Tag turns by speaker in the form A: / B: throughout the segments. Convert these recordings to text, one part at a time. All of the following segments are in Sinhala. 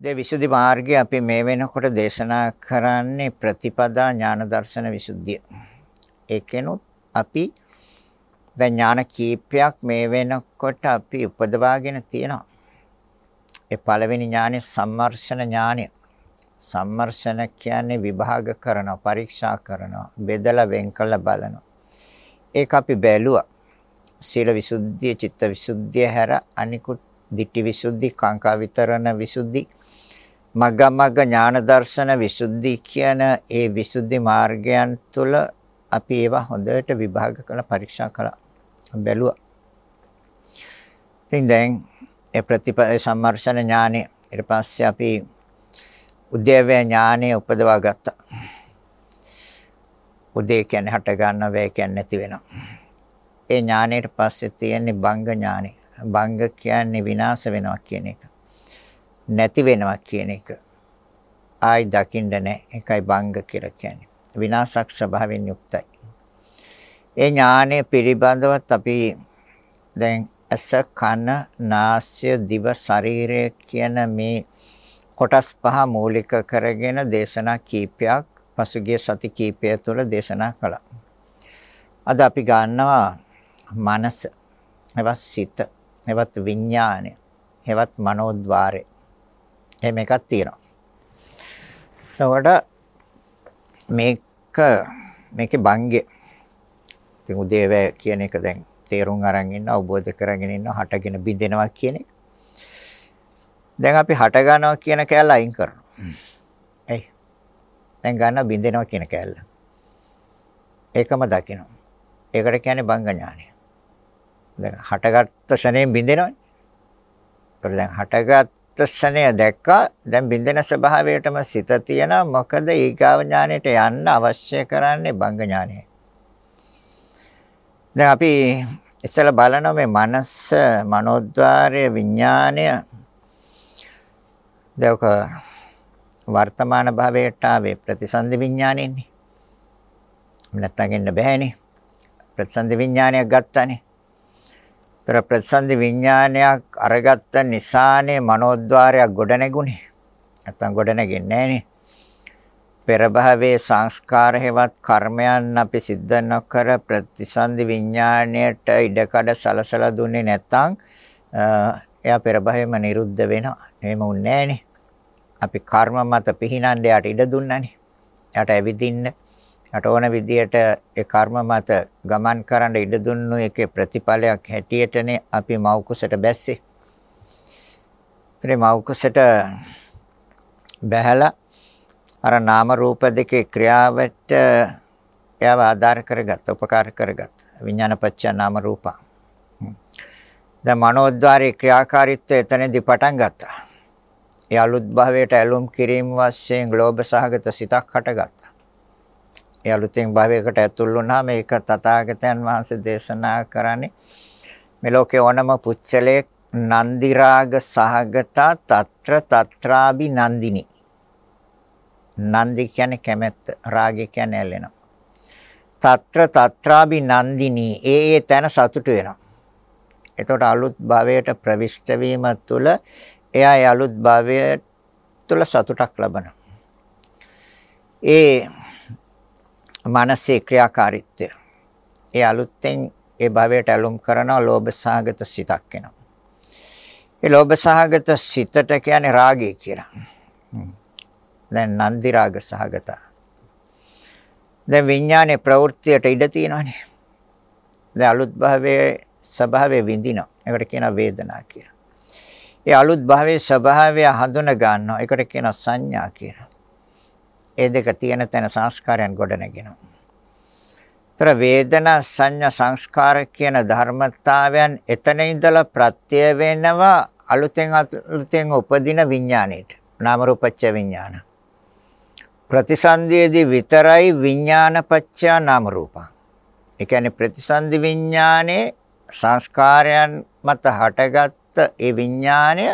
A: දේ විසුද්ධි මාර්ගය අපි මේ වෙනකොට දේශනා කරන්නේ ප්‍රතිපදා ඥාන දර්ශන විසුද්ධිය. ඒකෙනුත් අපි දැන් ඥාන කීපයක් මේ වෙනකොට අපි උපදවාගෙන තියෙනවා. ඒ පළවෙනි ඥානෙ සම්මර්ෂණ ඥානය. සම්මර්ෂණ කියන්නේ විභාග කරනවා, පරීක්ෂා කරනවා, බෙදලා වෙන් කළ බලනවා. ඒක අපි බැලුවා. සීල විසුද්ධිය, චිත්ත විසුද්ධිය හැර අනිකුත් ditthi විසුද්ධි, කාංකා විතරණ විසුද්ධි මග්ගමග්ග ඥාන දර්ශන විසුද්ධි කියන ඒ විසුද්ධි මාර්ගයන් තුළ අපි ඒවා හොඳට විභාග කරලා පරීක්ෂා කළා. බැලුවා. ඉතින් දැන් ඒ ප්‍රතිපද සම්මර්ෂණ ඥානෙ ඊට පස්සේ අපි උද්‍යවය ඥානෙ උපදවා ගත්තා. උදේ කියන්නේ හට ගන්න වේ කියන්නේ නැති වෙනවා. ඒ ඥානෙට පස්සේ තියෙන්නේ බංග ඥානෙ. බංග කියන්නේ විනාශ වෙනවා කියන එක. නැති වෙනවා කියන එක. ආයි දකින්න නැහැ. ඒකයි බංග කියලා කියන්නේ. විනාශක් ස්වභාවයෙන් යුක්තයි. ඒ ඥානය පිළිබඳවත් අපි දැන් ඇස කන නාසය දිව ශරීරය කියන මේ කොටස් පහ මූලික කරගෙන දේශනා කීපයක් පසුගිය සති කීපය තුළ දේශනා කළා. අද අපි ගන්නවා මනස, එවත් සිත, එවත් විඥානය, එවත් මනෝද්වාරය. එහෙම එකක් තියෙනවා. එතකොට මේක මේකේ භංගය. ඉතින් උදේවැ කියන එක දැන් තේරුම් අරන් ඉන්න අවබෝධ කරගෙන ඉන්න හටගෙන බිඳෙනවා කියන එක. දැන් අපි හට ගන්නවා කියන කැලල අයින් කරනවා. එයි. දැන් ගන්න බිඳෙනවා කියන කැලල. ඒකම දකිනවා. ඒකට කියන්නේ බංග ඥානය. දැන් හටගත්ත ශනේ බිඳෙනවනේ. ඒතර දැන් හටගත් ත්‍ස්සනය දැක්කා දැන් බින්දෙන ස්වභාවයටම සිත තියෙනවා මොකද ඊගාව ඥාණයට යන්න අවශ්‍ය කරන්නේ බංග ඥානය. දැන් අපි ඉස්සෙල්ලා බලනවා මේ මනස මනෝද්වාරය විඥානය දැක වර්තමාන භාවයට ආවේ ප්‍රතිසන්දි විඥානෙන්නේ. නැත්තම් එන්න බෑනේ. ප්‍රතිසන්දි විඥානයක් ගත්තානේ. ତර ප්‍රතිසන්දි විඥානයක් අරගත්ත නිසානේ මනෝද්වාරයක් ගොඩනැගුණේ. නැත්තම් ගොඩනැගෙන්නේ නැහනේ. පෙර භවයේ සංස්කාර හේවත් කර්මයන් අපි සිද්ධ නොකර ප්‍රතිසන්දි විඥාණයට ඉඩකඩ සලසලා දුන්නේ නැත්තම් එයා පෙර භවයේම නිරුද්ධ වෙනවා. එහෙම උන්නේ නැහනේ. අපි කර්ම මත පිහිනන්න යාට ඉඩ දුන්නානේ. යාට ඇවිදින්න යට ඕන විදියට ඒ කර්ම මත ගමන් කරන්න ඉඩ දුන්නු එකේ ප්‍රතිඵලයක් හැටියටනේ අපි මව් කුසට බැස්සේ. ඉතින් මව් කුසට බැහැලා අර නාම රූප දෙකේ ක්‍රියාවට එයාව ආධාර කරගත්ත, උපකාර කරගත්ත. විඥානපච්ච නාම රූප. දැන් මනෝද්වාරයේ ක්‍රියාකාරීත්වය එතනදී පටන් ගත්තා. ඒ අලුත් භවයට ඇලුම් කිරීම වශයෙන් ග්ලෝබ සහගත සිතක් හටගත්තා. ඒ අලුතෙන් භවයකට ඇතුල් වුණාම ඒක තථාගතයන් වහන්සේ දේශනා කරන්නේ. මේ ලෝකේ ඕනම පුච්චලේ නන්දි රාග සහගතා తත්‍ර తත්‍රාබි නන්දිනි. නන්දි කියන්නේ කැමැත්ත රාගය කියන්නේ ඇලෙනවා. తත්‍ර తත්‍රාබි නන්දිනි ඒ ඒ තැන සතුට වෙනවා. එතකොට අලුත් භවයට ප්‍රවිෂ්ඨ වීම තුළ එයා ඒ අලුත් භවය තුළ සතුටක් ලබනවා. ඒ මානසික ක්‍රියාකාරීත්වය. ඒ අලුත්ෙන් ඒ භවයට ඇලුම් කරනවා ලෝභ සහගත සිතක් එනවා. ඒ ලෝභ සහගත සිතට කියන්නේ රාගය කියලා. දැන් නන්දි රාග සහගත. දැන් විඥානයේ ප්‍රවෘත්තියට ඉඩ තියෙනවානේ. දැන් අලුත් භවයේ ස්වභාවය විඳිනවා. ඒකට කියනවා වේදනා කියලා. ඒ අලුත් භවයේ ස්වභාවය හඳුන ගන්නවා. ඒකට කියනවා සංඥා කියලා. ඒ දෙක තියෙන තැන සංස්කාරයන් ගොඩ නැගෙනවා. ତර වේදනා සංඥා සංස්කාර කියන ධර්මතාවයන් එතන ඉඳලා ප්‍රත්‍ය වෙනවා අලුතෙන් අලුතෙන් උපදින විඥාණයට. නාම රූපච්ච විඥාන. ප්‍රතිසන්දියේදී විතරයි විඥානපච්ච නාම රූපං. ඒ කියන්නේ ප්‍රතිසන්දි විඥානේ සංස්කාරයන් මත හටගත්ත ඒ විඥාණය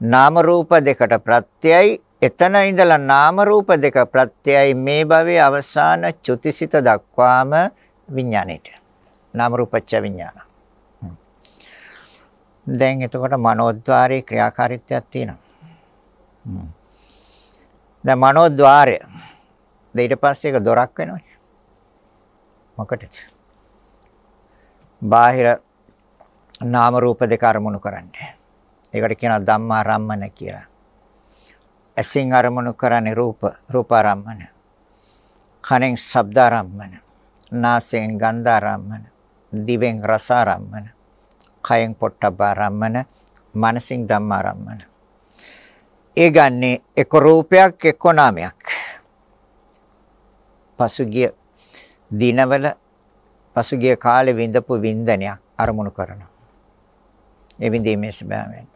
A: නාම රූප දෙකට ප්‍රත්‍යයයි එතන ඉඳලා නාම රූප දෙක ප්‍රත්‍යයයි මේ භවයේ අවසාන චුතිසිත දක්වාම විඥාණයට. නාම රූපච්ච විඥාන. දැන් එතකොට මනෝද්වාරයේ ක්‍රියාකාරීත්වයක් තියෙනවා. දැන් මනෝද්වාරය. ඊට පස්සේ ඒක දොරක් වෙනවනේ. මොකටද? බාහිර නාම රූප දෙක අරමුණු කරන්නේ. ඒකට කියනවා ධම්මාරම්මන කියලා. ඇසින් අරමුණු කරන්නේ රූප, රූපාරම්මන. කනෙන් ශබ්දාරම්මන. නාසයෙන් ගන්ධාරම්මන. දිවෙන් රසාරම්මන. කයෙන් පොට්ටබාරම්මන. මනසින් ධම්මාරම්මන. ඒ ගන්නේ එක රූපයක් එක්ක නාමයක්. පසුගිය දිනවල පසුගිය කාලේ විඳපු වින්දනයක් අරමුණු කරනවා. ඒ විඳීමේ ස්වභාවයෙන්.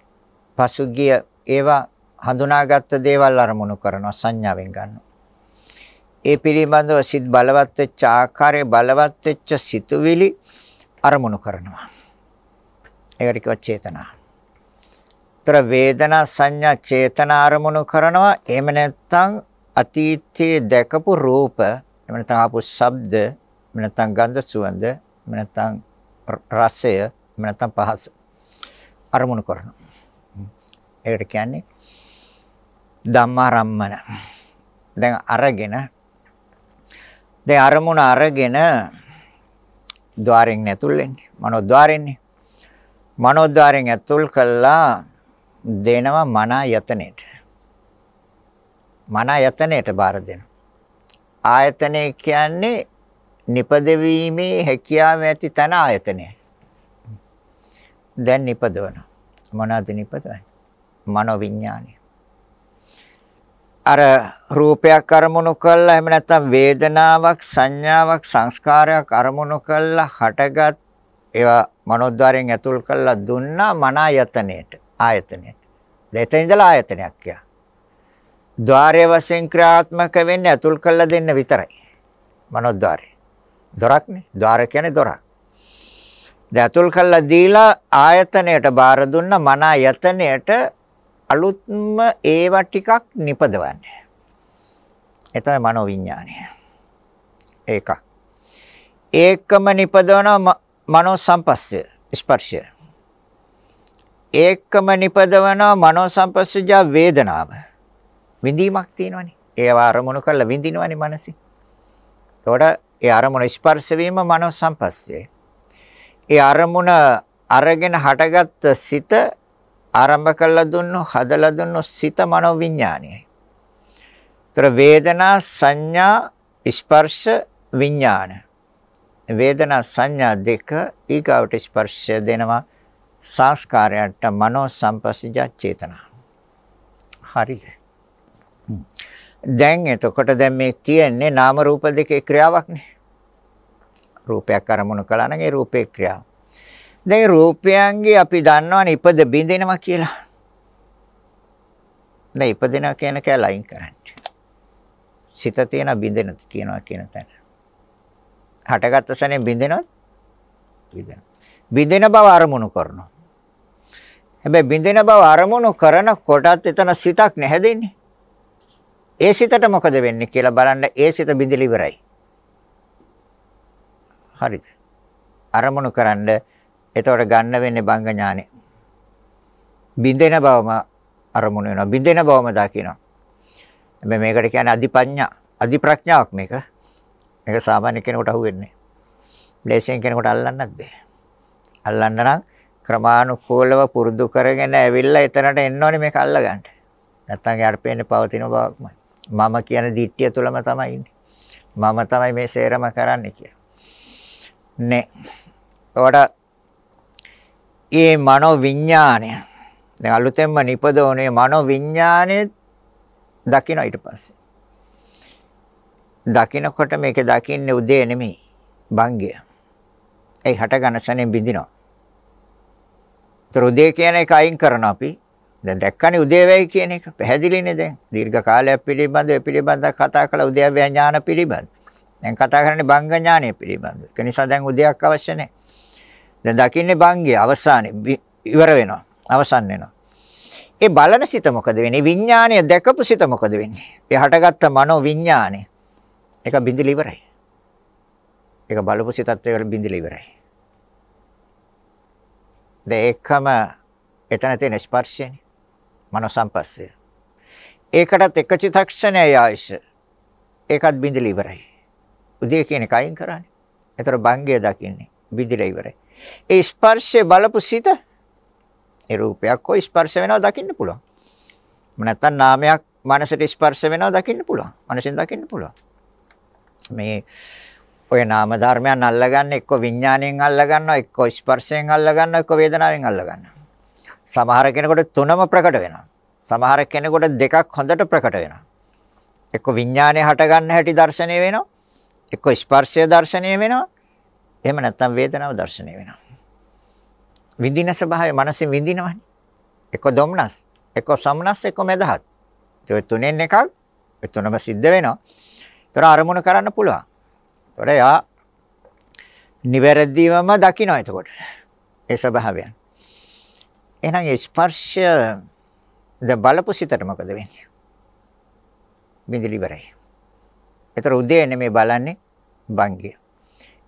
A: පසුගිය ඒවා හඳුනාගත්ත දේවල් අරමුණු කරනවා සංඥාවෙන් ගන්නවා. ඒ පිළිබඳව සිත් බලවත් වෙච්ච ආකාරය බලවත් වෙච්ච සිතුවිලි අරමුණු කරනවා. ඒකට කියව චේතනා. ତර වේදනා සංඥා චේතනා අරමුණු කරනවා. එහෙම නැත්නම් අතීතයේ දැකපු රූප, එහෙම නැත්නම් ආපු ශබ්ද, එහෙම නැත්නම් ගන්ධ සුවඳ, එහෙම නැත්නම් රසය, එහෙම නැත්නම් පහස අරමුණු කරනවා. ඒකට කියන්නේ ධම්මාරම්මන. දැන් අරගෙන දැන් අරමුණ අරගෙන ద్వාරෙන් ඇතුල් වෙන්නේ. මනෝද්වාරෙන්නේ. මනෝද්වාරෙන් ඇතුල් කළා දෙනවා මන යතනෙට. මන යතනෙට බාර දෙනවා. ආයතනය කියන්නේ නිපදවීමේ හැකියාව ඇති තන ආයතනය. දැන් නිපදවන මොනවද නිපදවන්නේ? මනෝ විඥානය. අර රූපයක් අරමුණු කළා එහෙම නැත්නම් වේදනාවක් සංඥාවක් සංස්කාරයක් අරමුණු කළා හටගත් ඒවා මනෝද්වාරයෙන් ඇතුල් කළා දුන්නා මන ආයතනයට ආයතනයට දෙතෙන් ඉඳලා ආයතනයක් කිය. ద్వාරය වශයෙන් ක්‍රියාත්මක වෙන්නේ ඇතුල් කළා දෙන්න විතරයි. මනෝද්වාරය. දොරක්නේ. ద్వාර කියන්නේ දොරක්. දැන් ඇතුල් කළා දීලා ආයතනයට බාර දුන්නා මන ආයතනයට අලුත්ම ඒවා ටිකක් නිපදවන්නේ. ඒ තමයි මනෝවිඤ්ඤාණය. ඒක. ඒකම නිපදවන මනෝ සංපස්සය ස්පර්ශය. ඒකම නිපදවන මනෝ සංපස්සජ වේදනාව. විඳීමක් තියෙනවනේ. ඒව අරමුණු කරලා විඳිනවනේ මනසින්. ඒකට ඒ අරමුණ ස්පර්ශ වීම මනෝ සංපස්සය. ඒ අරමුණ අරගෙන හටගත්ත සිත ආරම්භ කළා දුන්නු හදලා දුන්නු සිත මනෝ විඥානයයි. ତර වේදනා සංඥා ස්පර්ශ විඥාන. වේදනා සංඥා දෙක ඊගවට ස්පර්ශය දෙනවා සංස්කාරයන්ට මනෝ සංපස්සජ චේතනා. හරිද? දැන් එතකොට දැන් මේ තියෙන්නේ නාම රූප දෙකේ ක්‍රියාවක්නේ. රූපයක් අරමුණු කළා නම් ඒ රූපේ ක්‍රියාව. දැන් රූපයන්ගේ අපි දන්නවනේ ඉපද බින්දෙනවා කියලා. දැන් ඉපදෙනවා කියන කෑ ලයින් කරන්න. සිත තියෙන බින්දෙන කියනවා කියන තැන. හටගත්ත සැනේ බින්දෙනවද? බින්දෙනවා. බින්දෙන බව අරමුණු කරනවා. හැබැයි බින්දෙන බව අරමුණු කරනකොටත් එතන සිතක් නැහැදෙන්නේ. ඒ සිතට මොකද වෙන්නේ කියලා බලන්න ඒ සිත බින්දෙල ඉවරයි. හරිද? අරමුණු කරන්නේ එතකොට ගන්න වෙන්නේ බංග ඥානෙ. බින්දෙන බවම අරමුණු වෙනවා. බින්දෙන බවම දකිනවා. හැබැයි මේකට කියන්නේ අධිපඤ්ඤා, අධිප්‍රඥාවක් මේක. මේක සාමාන්‍ය කෙනෙකුට අහුවෙන්නේ නැහැ. ලේසියෙන් කෙනෙකුට අල්ලන්නත් බෑ. අල්ලන්න නම් ක්‍රමානුකූලව පුරුදු කරගෙන ඇවිල්ලා එතනට එන්න ඕනේ මේක අල්ලගන්න. නැත්තම් යාට පේන්නේ පවතින බවක්මයි. මම කියන දිට්ඨිය තුලම තමයි ඉන්නේ. මම තමයි මේ සේරම කරන්නේ කියලා. නේ. ඒකට ඒ මනෝ විඥාණය දැන් අලුතෙන්ම නිපදවන්නේ මනෝ විඥාණය දකින්න ඊට පස්සේ. දකින්නකොට මේක දකින්නේ උදේ නෙමෙයි භංගය. ඒ හට ගන්න සැනෙන් බින්දිනවා ඒතර උදේ කියන එක අයින් කරනවා අපි. දැන් දැක්කනේ උදේවැයි කියන එක. පැහැදිලිනේ දැන්. දීර්ඝ කාලයක් පිළිබඳව පිළිබඳව කතා කළ උදේවැය ඥාන පිළිබඳ. දැන් කතා කරන්නේ භංග ඥානය පිළිබඳව. ඒක නිසා දැන් උදයක් අවශ්‍ය නැහැ. දැන් දකින්නේ භංගය අවසානයේ ඉවර වෙනවා. අවසන් වෙනවා. ඒ බලන සිත මොකද වෙන්නේ? විඥාණය දැකපු සිත මොකද වෙන්නේ? ඒ හටගත්ත මනෝ විඥාණය. ඒක බිඳිල ඉවරයි. ඒක බලපු සිතත් ඒක බිඳිල ඉවරයි. දෙකම එතන තියෙන ස්පර්ශයනේ. මනෝ සංපස්සය. ඒකටත් එක චිත්තක්ෂණයයි ආයශ. ඒකත් බිඳිලා ඉවරයි. උදේ කියන එක අයින් කරන්නේ. ඒතර භංගය දකින්නේ. බිඳිලා ඉවරයි. ඒ ස්පර්ශය බලපු සිත ඒ රූපයක් හෝ ස්පර්ශ වෙනවා දකින්න පුළුවන්. නැත්තම් නාමයක් මනසට ස්පර්ශ වෙනවා දකින්න පුළුවන්. මනසෙන් දකින්න පුළුවන්. මේ ඔය නාම ධර්මයන් අල්ලගන්නේ එක්ක විඥාණයෙන් අල්ලගන්නවා එක්ක ස්පර්ශයෙන් අල්ලගන්නවා එක්ක වේදනාවෙන් අල්ලගන්නවා. සමහර කෙනෙකුට තුනම ප්‍රකට වෙනවා. සමහර කෙනෙකුට දෙකක් හොඳට ප්‍රකට වෙනවා. එක්ක විඥාණය හටගන්න හැටි දර්ශනය වෙනවා. එක්ක ස්පර්ශය දර්ශනය වෙනවා. එහෙම නැත්නම් වේදනාව දැర్శණය වෙනවා. විඳින ස්වභාවය මනසින් විඳිනවනේ. එක්ක දොම්නස්, එක්ක සම්නස්, එක්ක මෙදහත්. ඒ තුනෙන් එකක් ඒ තුනම සිද්ධ වෙනවා. ඒතර අරමුණ කරන්න පුළුවන්. ඒතර යා නිවැරදිවම දකින්න එතකොට. ඒ ස්වභාවයන්. එහෙනම් ඒ ස්පර්ශ ද බලපු සිතට මොකද වෙන්නේ? බින්දලි ඉවරයි. ඒතර උදේ නෙමෙයි බලන්නේ භංගය.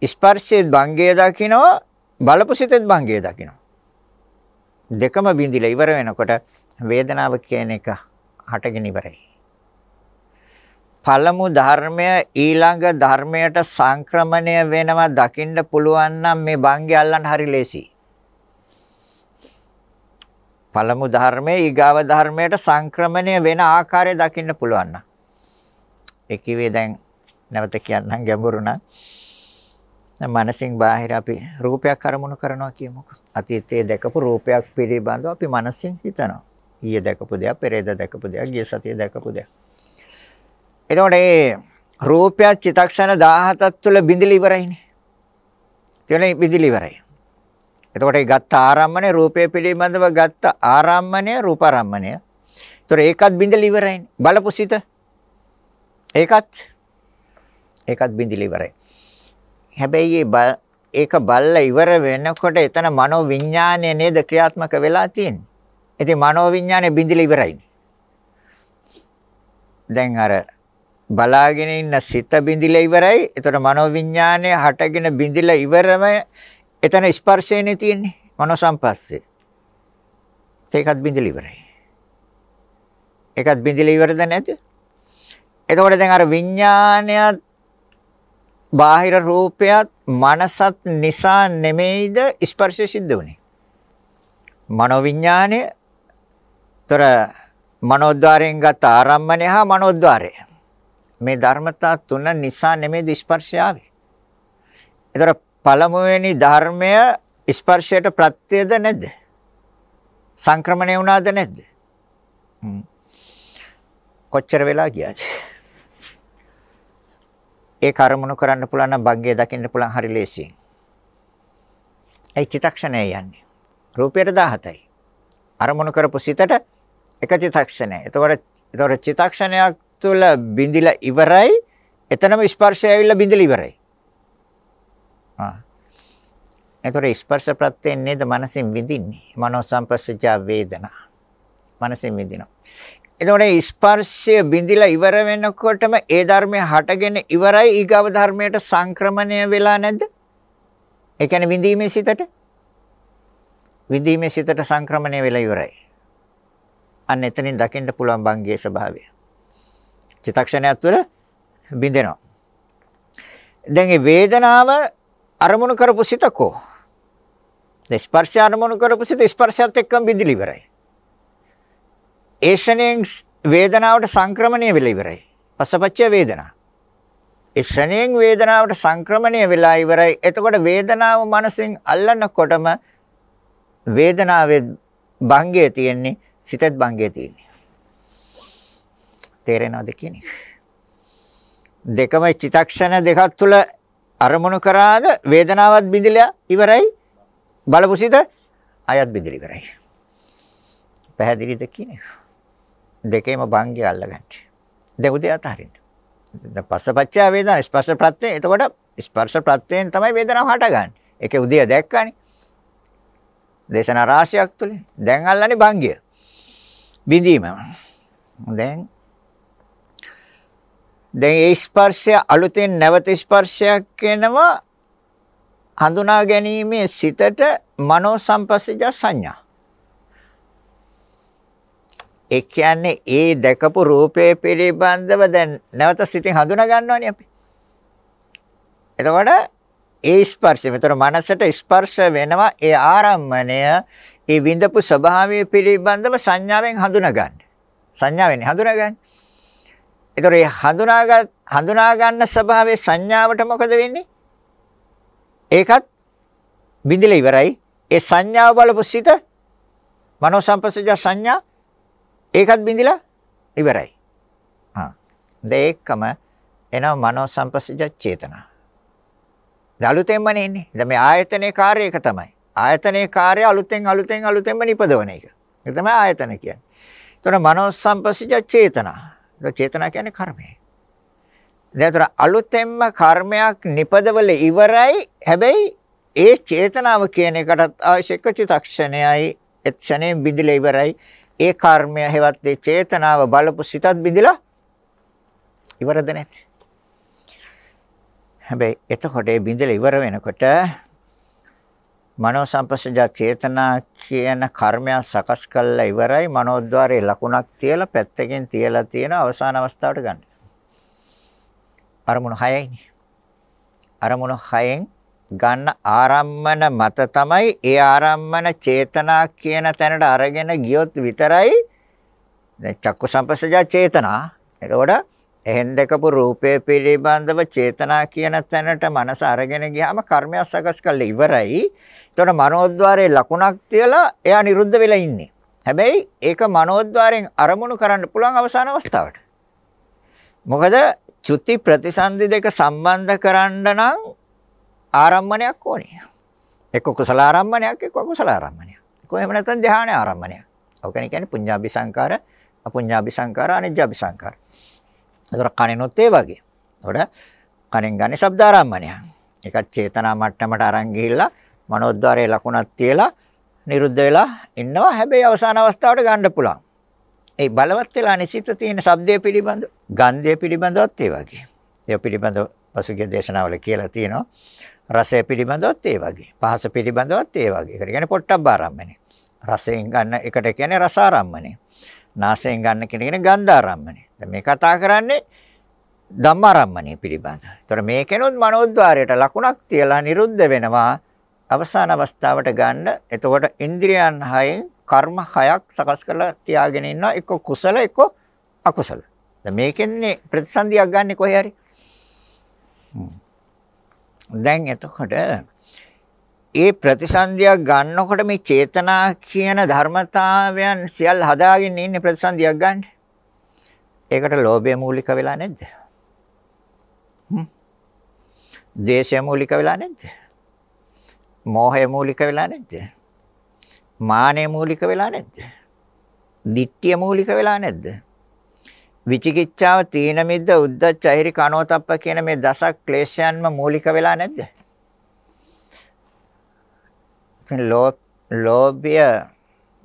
A: ස්පර්ශයේ භංගය දකින්නවා බලපු සිතෙත් භංගය දකින්නවා. දෙකම බින්දිලා ඉවර වෙනකොට වේදනාව කියන එක හටගෙන ඉවරයි. පළමු ධර්මය ඊළඟ ධර්මයට සංක්‍රමණය වෙනවා දකින්න පුළුවන් නම් මේ භංගය අල්ලන්න හරි ලේසියි. පළමු ධර්මයේ ඊගාව ධර්මයට සංක්‍රමණය වෙන ආකාරය දකින්න පුළුවන් නම්. ඒ කිව්වේ දැන් නැවත කියන්නම් ගැඹුරු නම් මනසින් බාහිර අපි රූපයක් අරමුණු කරනවා කියමුකෝ. අතීතයේ දැකපු රූපයක් පිළිබඳව අපි මනසින් හිතනවා. ඊයේ දැකපු දෙයක්, පෙරේද දැකපු දෙයක්, ගිය සතියේ දැකපු දෙයක්. එතකොට මේ රූපයක් චිතක්ෂණ 17ක් තුළ බිඳිලි ඉවරයිනේ. තියෙන බිඳිලි ඉවරයි. එතකොට ඒ ගත්ත ආරම්මණය රූපය පිළිබඳව ගත්ත ආරම්මණය රූපාරම්මණය. ඒතර ඒකත් බිඳිලි ඉවරයිනේ. බලපු සිත. ඒකත් ඒකත් බිඳිලි ඉවරයි. හැබැයි ඒක බල්ලා ඉවර වෙනකොට එතන මනෝ විඥානය නේද ක්‍රියාත්මක වෙලා තියෙන්නේ. ඉතින් මනෝ විඥානය බිඳිලි ඉවරයිනේ. දැන් අර බලාගෙන ඉන්න සිත බිඳිලා ඉවරයි. එතකොට මනෝවිඤ්ඤාණය හටගෙන බිඳිලා ඉවරම එතන ස්පර්ශයනේ තියෙන්නේ. මනෝ සංපස්සේ. ඒකත් බිඳිලා ඉවරයි. ඒකත් බිඳිලා ඉවරද නැද්ද? එතකොට දැන් අර විඤ්ඤාණයත් බාහිර රූපයත් මනසත් නිසා නෙමෙයිද ස්පර්ශය සිද්ධ වුනේ. මනෝවිඤ්ඤාණය තොර මනෝද්වාරයෙන් ගත ආරම්මණය හා මනෝද්වාරය මේ ධර්මතා තුන නිසා නෙමෙයි ස්පර්ශය ආවේ. ඒතර පළමුවෙනි ධර්මය ස්පර්ශයට ප්‍රත්‍යද නැද්ද? සංක්‍රමණය වුණාද නැද්ද? කොච්චර වෙලා ගියාද? ඒ කර්මණු කරන්න පුළුවන් නම් භග්ගේ දකින්න පුළුවන් හරි ලේසියෙන්. ඒ චිතක්ෂණය යන්නේ. රූපයට 17යි. අරමුණු කරපු සිතට එක චිතක්ෂණය. එතකොට එතකොට චිතක්ෂණයක් තුළ බිඳිලා ඉවරයි. එතනම ස්පර්ශය ඇවිල්ලා බිඳිලා ඉවරයි. ආ. එතකොට ස්පර්ශ ප්‍රත්‍යයෙන් නේද මනසින් විඳින්නේ. මනෝ සංපස්සජා වේදනා. මනසින් විඳිනවා. එතකොට ස්පර්ශය බිඳිලා ඉවර වෙනකොටම ඒ ධර්මය හටගෙන ඉවරයි ඊගව ධර්මයට සංක්‍රමණය වෙලා නැද්ද? ඒ කියන්නේ විඳීමේ සිතට විඳීමේ සිතට සංක්‍රමණය වෙලා ඉවරයි. අන්න එතනින් දකින්න පුළුවන් බංගයේ ස්වභාවය. චිත්තක්ෂණයක් තුළ බිඳෙනවා. දැන් මේ වේදනාව අරමුණු කරපු සිතකෝ. ස්පර්ශය අරමුණු කරපු සිත ස්පර්ශයත් එක්කම බිඳිලි ඉවරයි. ඒෂණයෙන් වේදනාවට සංක්‍රමණය වෙලා ඉවරයි. පසපච්චය වේදනා. ඒෂණයෙන් වේදනාවට සංක්‍රමණය වෙලා ඉවරයි. එතකොට වේදනාව මනසින් අල්ලනකොටම වේදනාවේ භංගය තියෙන්නේ සිතත් භංගය තියෙන්නේ. තේරෙනවද කියන එක. දෙකම චිතක්ෂණ දෙකක් තුල අරමුණු කරාද වේදනාවත් බිඳිලා ඉවරයි බලපු සිත අයත් බිඳිලා ඉවරයි. පැහැදිලිද කියන එක. දෙකේම භංගය අල්ලගන්න. දැන් උදේ අතහරින්න. දැන් පස්සපච්චය වේදනා ස්පර්ශ ප්‍රත්‍යය. එතකොට ස්පර්ශ ප්‍රත්‍යයෙන් තමයි වේදනාව හටගන්නේ. ඒකේ උදේ දැක්කනේ. දේශනා රාශියක් තුලේ. දැන් අල්ලන්නේ භංගය. බිඳීම. දැන් දැන් ඒ ස්පර්ශය අලුතෙන් නැවත ස්පර්ශයක් වෙනවා හඳුනා ගැනීමේ සිතට මනෝ සංපස්සජ සංඥා. ඒ කියන්නේ ඒ දැකපු රූපය පිළිබඳව දැන් නැවත සිතින් හඳුනා ගන්නවනේ අපි. එතකොට ඒ ස්පර්ශය මෙතන මනසට ස්පර්ශ වෙනවා ඒ ආරම්මණය ඒ විඳපු ස්වභාවය පිළිබඳව සංඥාවෙන් හඳුනා ගන්න. සංඥාවෙන් හඳුනා ගන්න. ඒතර ඒ හඳුනාගත් හඳුනා ගන්න ස්වභාවයේ සංඥාවට මොකද වෙන්නේ? ඒකත් බිඳිලා ඉවරයි. ඒ සංඥාව බලපු සිත මනෝ සංපස්සජ සංඥා ඒකත් බිඳිලා ඉවරයි. හා. දෙකම එනවා මනෝ සංපස්සජ චේතනා. අලුතෙන්මනේ ඉන්නේ. දැන් මේ ආයතනයේ කාර්යය එක තමයි. ආයතනයේ කාර්යය අලුතෙන් අලුතෙන් අලුතෙන්ම නිපදවන එක. ඒක තමයි ආයතන කියන්නේ. එතකොට මනෝ සංපස්සජ චේතනා. ඒක චේතනා කියන්නේ කර්මය. දැන් අලුතෙන්ම කර්මයක් නිපදවල ඉවරයි. හැබැයි ඒ චේතනාව කියන එකටත් අවශ්‍ය එක චිතක්ෂණයයි එක්ෂණයෙන් බිඳිලා ඉවරයි. ඒ කර්මය හැවත් ඒ චේතනාව බලපු සිතත් බිඳිලා ඉවරද නැති. හැබැයි එතකොට ඒ බිඳිලා ඉවර වෙනකොට මනෝ සංපස්සජ චේතනා කියන කර්මය සකස් කළා ඉවරයි මනෝද්වාරයේ ලකුණක් තියලා පැත්තකින් තියලා තියෙන අවසාන අවස්ථාවට ගන්න. අරමුණු 6යිනේ. අරමුණු 6න් ගන්න ආරම්මන මත තමයි ඒ ආරම්මන චේතනා කියන තැනට අරගෙන ගියොත් විතරයි දැන් චක්කු සංපස්සජ චේතනා එතකොට එහෙන් දැකපු රූපය පිළිබඳව චේතනා කියන තැනට මනස අරගෙන ගියාම කර්මයක් සකස් කරලා ඉවරයි. එතකොට මනෝද්වාරයේ ලකුණක් තියලා එයා නිරුද්ධ වෙලා ඉන්නේ. හැබැයි ඒක මනෝද්වාරයෙන් අරමුණු කරන්න පුළුවන් අවසාන අවස්ථාවට. මොකද චුති ප්‍රතිසන්දි දෙක සම්බන්ධ කරන්න නම් ආරම්මණයක් ඕනේ. එක්ක කුසල ආරම්මණයක් එක්ක අකුසල ආරම්මණයක්. කොහොම නැත්නම් ධ්‍යාන ආරම්මණයක්. ඔක කියන්නේ පුඤ්ඤාභි සංකාර, අපුඤ්ඤාභි සංකාර, අනිජ්ජාභි සංකාර. ඒතර කනෙනොත් ඒ වගේ. එතකොට කනෙන් ගන්න ශබ්ද ආරම්මණයක්. ඒකත් චේතනා මට්ටමට අරන් ගිහිල්ලා මනෝද්වාරයේ ලකුණක් තියලා නිරුද්ධ වෙලා ඉන්නවා. හැබැයි අවසාන අවස්ථාවට ගන්න පුළුවන්. ඒ බලවත් වෙලා නිසිත තියෙන ශබ්දය පිළිබඳ, ගන්ධය පිළිබඳවත් ඒ වගේ. ඒ පිළිබඳව පසුගිය දේශනාවල කියලා තියෙනවා. රසය පිළිබඳවත් ඒ වගේ. පහස පිළිබඳවත් ඒ වගේ. ඒකට කියන්නේ පොට්ටබ්බ ආරම්මණය. රසයෙන් ගන්න එකට කියන්නේ රස ආරම්මණය. නාසයෙන් ගන්න කෙනෙක් ගන්ධ ආරම්මණය. දැන් මේ කතා කරන්නේ ධම්මාරම්මණය පිළිබඳ. ඒතර මේකෙනොත් මනෝද්වාරයට ලකුණක් තියලා නිරුද්ධ වෙනවා. අවසාන අවස්ථාවට ගන්න. එතකොට ඉන්ද්‍රියන් හයෙන් කර්ම හයක් සකස් කරලා තියාගෙන ඉන්නවා. එක්ක කුසල එක්ක අකුසල. දැන් මේකෙන්නේ ප්‍රතිසන්දියක් ගන්න කොහේ හරි. දැන් එතකොට ඒ ප්‍රතිසන්දියක් ගන්නකොට මේ චේතනා කියන ධර්මතාවයන් සියල්ල හදාගෙන ඉන්නේ ප්‍රතිසන්දියක් ගන්න. ඒකට ලෝභය මූලික වෙලා නැද්ද? හ්ම්. දේශය මූලික වෙලා නැද්ද? මෝහය මූලික වෙලා නැද්ද? මානය මූලික වෙලා නැද්ද? දිට්ඨිය මූලික වෙලා නැද්ද? විචිකිච්ඡාව තීන මිද්ද උද්දච්ච අහිරි කනෝතප්ප කියන මේ දසක් ක්ලේශයන්ම මූලික වෙලා නැද්ද? ඉතින් ලෝ ලෝභය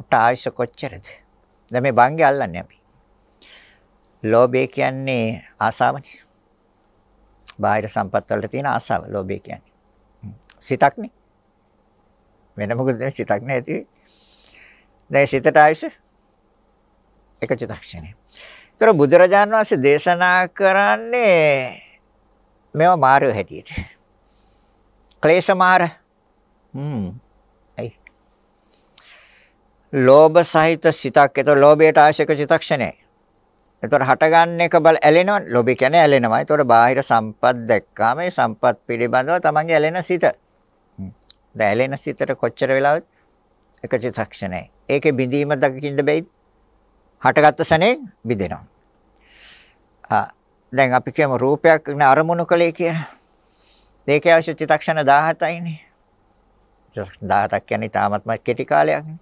A: තායිස කොච්චරද? දැන් මේ බංගේ අල්ලන්නේ අපි. ලෝභය කියන්නේ ආසාවනේ. බාහිර සම්පත් වලට තියෙන ආසාව ලෝභය කියන්නේ. සිතක්නේ. වෙන මොකද සිතක් නැති. දැන් සිතට ආයිස එක චිත්තක්ෂණේ. ඒතර බුදුරජාන් වහන්සේ දේශනා කරන්නේ මේවා මාර්ය හැටියට. ක්ලේශ මාර. හ්ම්. අයි. ලෝභ සහිත සිතක්. ඒතර ලෝභයට ආශයක චිත්තක්ෂණේ. ඒතර හටගන්න එක බල ඇලෙනවා. ලෝභය කියන්නේ ඇලෙනවා. ඒතර බාහිර සම්පත් දැක්කාම ඒ සම්පත් පිළිබඳව තමන්ගේ ඇලෙන සිත. දැන් ඇලෙන සිතට කොච්චර වෙලාවද? එක චිත්තක්ෂණේ. ඒකේ බිඳීම දකින්න බැයිද? හටගත්ත සනේ බිඳෙනවා. ආ දැන් අපි කියමු රූපයක් නේ අරමුණු කලේ කියලා. ඒකේ අවශ්‍ය චිත්තක්ෂණ 17යිනේ. 17ක් කියන්නේ තාමත්ම කෙටි කාලයක්නේ.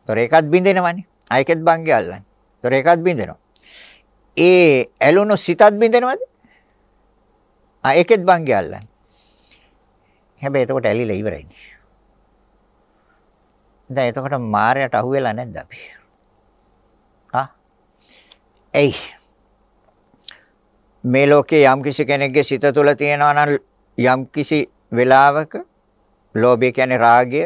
A: ඒතොර ඒකත් බිඳෙනවනේ. ආයකෙත් බංගේ අල්ලන්නේ. ඒතොර ඒකත් බිඳෙනවා. ඒ ඇලුණු සිතත් බිඳෙනවද? ආ ඒකෙත් බංගේ අල්ලන්නේ. හැබැයි එතකොට ඇලිලා ඉවරයිනේ. දැන් එතකොට මායයට අහුවෙලා නැද්ද අපි? එයි මේ ලෝකේ යම්කිසි කෙනෙක්ගේ සිත තුළ තියෙනවා නම් යම්කිසි වෙලාවක ලෝභය කියන්නේ රාගය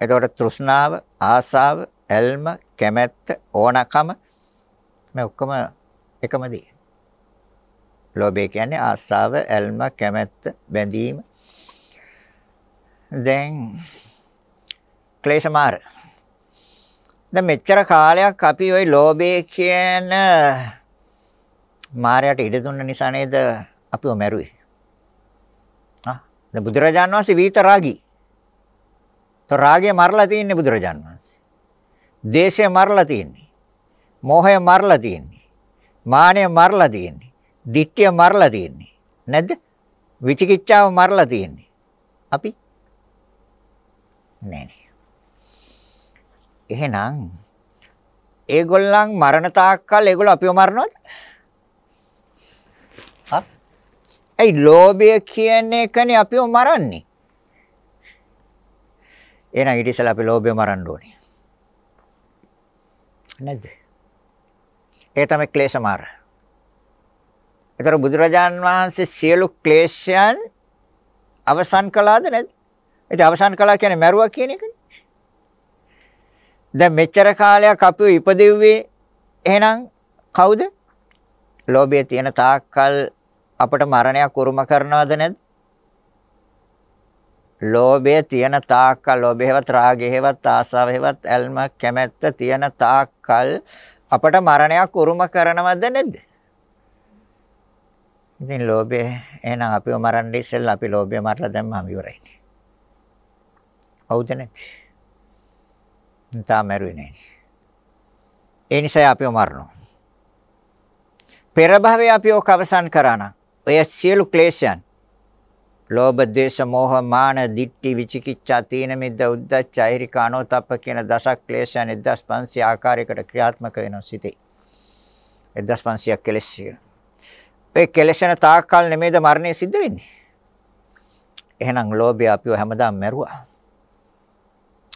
A: එතකොට තෘෂ්ණාව ආසාව ඇල්ම කැමැත්ත ඕනකම මේ ඔක්කොම එකම දේ. ලෝභය කියන්නේ ආස්ාව, ඇල්ම, කැමැත්ත, බැඳීම. දැන් ක්ලේශ මාර. දැන් මෙච්චර කාලයක් අපි ওই ලෝභය කියන මායයට ඉඩ දුන්න නිසා නේද අපිව මැරුවේ. ආ දැන් බුදුරජාන් වහන්සේ වීත රාගී. તો රාගය මරලා තින්නේ බුදුරජාන් වහන්සේ. දේශය මරලා තින්නේ. මෝහය මරලා තින්නේ. මානය මරලා තින්නේ. දිට්ඨිය මරලා තින්නේ. නැද්ද? විචිකිච්ඡාව මරලා තින්නේ. අපි නෑ නේ. එහෙනම් ඒගොල්ලන් මරණ තාක්කල් ඒගොල්ලෝ අපිව මරනවද? හා? ඒ ලෝභය කියන එකනේ අපිව මරන්නේ. එහෙනම් ඊට ඉස්සෙල්ලා අපි ලෝභය මරන්න ඕනේ. නැද්ද? ඒ තමයි ක්ලේශ මාර. ඒතර බුදුරජාන් වහන්සේ සියලු ක්ලේශයන් අවසන් කළාද නැද්ද? ඉතින් අවසන් කළා කියන්නේ මැරුවා කියන එකනේ. දැන් මෙච්චර කාලයක් අපිව ඉපදෙව්වේ එහෙනම් කවුද? ලෝභය තියෙන තාක්කල් අපට මරණයක් උරුම කරනවද නැද්ද? ලෝභය තියෙන තාක්කල් ලෝභයවත් රාගයවත් ආසාවයවත් ඇල්ම කැමැත්ත තියෙන තාක්කල් අපට මරණයක් උරුම කරනවද නැද්ද? ඉතින් ලෝභය එහෙනම් අපිව මරන්න ඉස්සෙල්ලා අපි ලෝභය මරලා දැම්මම ඉවරයි. හවුද නැති? තාම මැරුවේ නැහැ. ඒ නිසා අපිව මරනවා. පෙර භවයේ අපි ඔක අවසන් කරා නම් ඔය සියලු ක්ලේශයන් ලෝභ, ද්වේෂ, මෝහ, මාන, දිට්ඨි, විචිකිච්ඡා, තීන මිද්ද, උද්ධච්ච, අහිරික, අනෝතප්ප කියන දස ක්ලේශයන් 1500 ආකාරයකට ක්‍රියාත්මක වෙනවා සිතේ. 1500ක් කෙලෙස් ඒ කෙලෙසන තාක්කල් නෙමෙයිද මරණය සිද්ධ වෙන්නේ. එහෙනම් ලෝභය අපිව හැමදාම මැරුවා.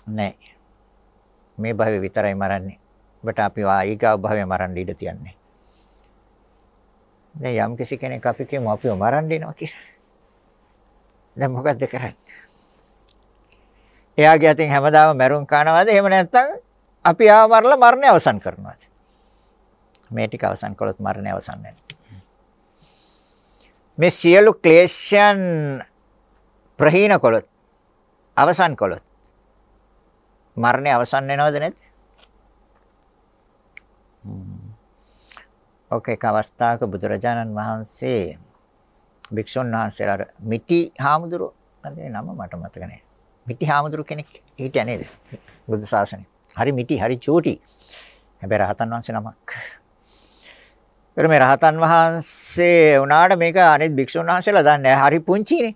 A: නෑ. මේ භවයේ විතරයි මරන්නේ. ඔබට අපි ඊගාව භවයේ මරන්න ඉඩ තියන්නේ. දැන් යම් කිසි කෙනෙක් අපි කියමු අපිව මරන්න එනවා කියලා. දැන් මොකද්ද කරන්නේ? එයාගේ අතින් හැමදාම මැරුම් කනවාද? එහෙම නැත්නම් අපි ආව මරලා මරණය අවසන් කරනවාද? මේ ටික අවසන් කළොත් මරණය අවසන් වෙනවා. මේ සියලු ක්ලේශයන් ප්‍රහීන කළොත් අවසන් කළොත් මරණය අවසන් වෙනවද නැද්ද? ඔකේ කවස්තාවක බුදුරජාණන් වහන්සේ භික්ෂුන් වහන්සේලා මිටි හාමුදුරුවෝ නේද නම මට මතක නැහැ. මිටි හාමුදුරුව කෙනෙක් හිටියා නේද? බුදු සාසනේ. හරි මිටි හරි චූටි. හැබැයි රහතන් වහන්සේ නමක්. ඒතර මේ රහතන් වහන්සේ උනාට මේක අනිත් භික්ෂුන් වහන්සේලා දන්නේ හරි පුංචිනේ.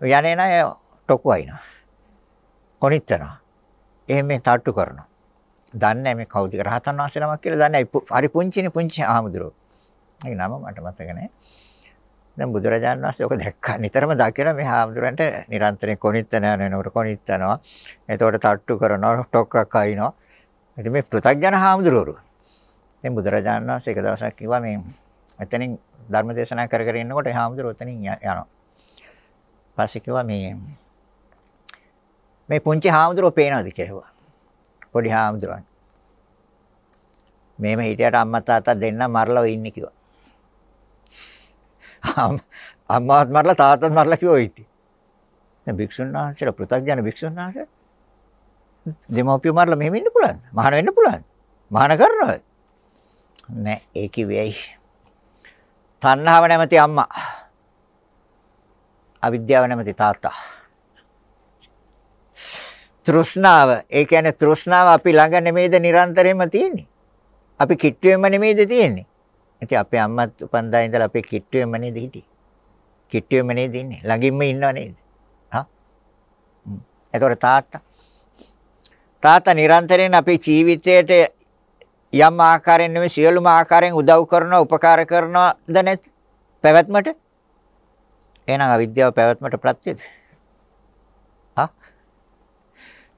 A: යන්නේ නැහැ ටොකු වයින්නවා. කොනිටනවා. එහෙම මේ තට්ටු කරනවා. දන්නේ මේ කවුද රහතන් වහන්සේ නමක් කියලා දන්නේ හරි පුංචිනේ පුංචි ආමුදුරෝ. ඒ නම මට මතක නැහැ. දැන් බුදුරජාණන් වහන්සේ ඔක දැක්කා නිතරම දකින මේ ආමුදුරන්ට නිරන්තරයෙන් කොනිත්තන යනකොට කොනිත්තනවා. එතකොට තට්ටු කරනවා ටොක්කක් අයින්නවා. ඉතින් මේ පෘථග්ජන ආමුදුරෝ. දැන් බුදුරජාණන් වහන්සේ එක දවසක් කිව්වා මේ එතනින් ධර්ම දේශනා කර කර ඉන්නකොට ආමුදුරෝ එතනින් යනවා. පස්සේ කිව්වා මේ මේ පුංචි හාමුදුරුවෝ පේනවද කියලා. පොඩි හාමුදුරුවන්. මේම හිටියට අම්මා තාත්තා දෙන්න මරලා ඉන්නේ කිව්වා. අම්මාත් මරලා තාත්තත් මරලා කිව්වා ඉන්නේ. දැන් භික්ෂුන් වහන්සේලා පෘථග්ජන භික්ෂුන් වහන්සේ දෙමෝපිය මරලා මෙහෙම ඉන්න පුළුවන්ද? මහාන වෙන්න පුළුවන්ද? මහාන කරනවද? නෑ ඒ කිව්වේයි. තණ්හාව නැමැති අම්මා. අවිද්‍යාව නැමැති තාත්තා. තෘෂ්ණාව. ඒ කියන්නේ තෘෂ්ණාව අපි ළඟ නෙමෙයිද නිරන්තරයෙන්ම තියෙන්නේ. අපි කිට්ටුවෙම නෙමෙයිද තියෙන්නේ. ඉතින් අපේ අම්මත් උපන්දා ඉඳලා අපේ කිට්ටුවෙම නේද හිටියේ. කිට්ටුවෙම නේද ඉන්නේ. ළඟින්ම ඉන්නව නේද? හා? එතකොට තාත්තා තාත්තා නිරන්තරයෙන් අපේ ජීවිතයට යම් ආකාරයෙන් නෙමෙයි සියලුම ආකාරයෙන් උදව් කරනවා, උපකාර කරනවද නැත්? පැවැත්මට? එහෙනම් අවිද්‍යාව පැවැත්මට ප්‍රත්‍යද?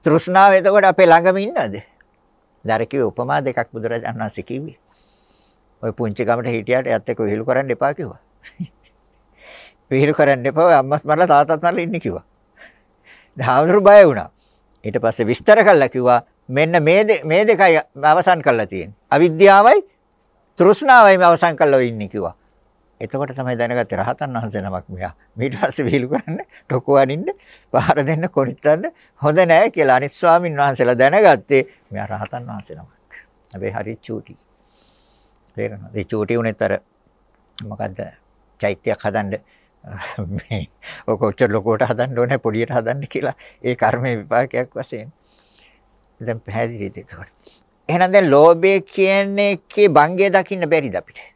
A: තෘෂ්ණාව එතකොට අපේ ළඟම ඉන්නවද? දර කිව්වේ උපමා දෙකක් බුදුරජාණන් වහන්සේ කිව්වේ. ඔය පුංචි ගමට හිටියට යත් එක්ක විහිළු කරන්න එපා කිව්වා. විහිළු කරන්න එපා අම්මත් මරලා තාත්තත් මරලා ඉන්නේ කිව්වා. දහවුරු බය වුණා. ඊට පස්සේ විස්තර කළා කිව්වා මෙන්න මේ මේ දෙකයි අවසන් කරලා තියෙන්නේ. අවිද්‍යාවයි තෘෂ්ණාවයි මේ අවසන් කළා ඉන්නේ කිව්වා. එතකොට තමයි දැනගත්තේ රහතන් වහන්සේ නමක් මෙයා. ඊට පස්සේ විහිළු කරන්න, ටොකු අනින්න, පහර දෙන්න, කොනිටන්න හොඳ නැහැ කියලා අනිත් ස්වාමින් වහන්සේලා දැනගත්තේ මෙයා රහතන් වහන්සේ නමක්. හැබැයි හරි චූටි. තේරෙනවද? ඒ චූටි උනේතර මොකද්ද? චෛත්‍යයක් හදන්න මේ ඔක කොච්චර ලොකුවට හදන්න ඕනේ පොඩියට හදන්න කියලා ඒ කර්මයේ විපාකයක් වශයෙන්. දැන් පැහැදිලිද ඒකට? එහෙනම් දැන් ලෝභය කියන්නේ කේ භංගය දකින්න බැරිද අපිට?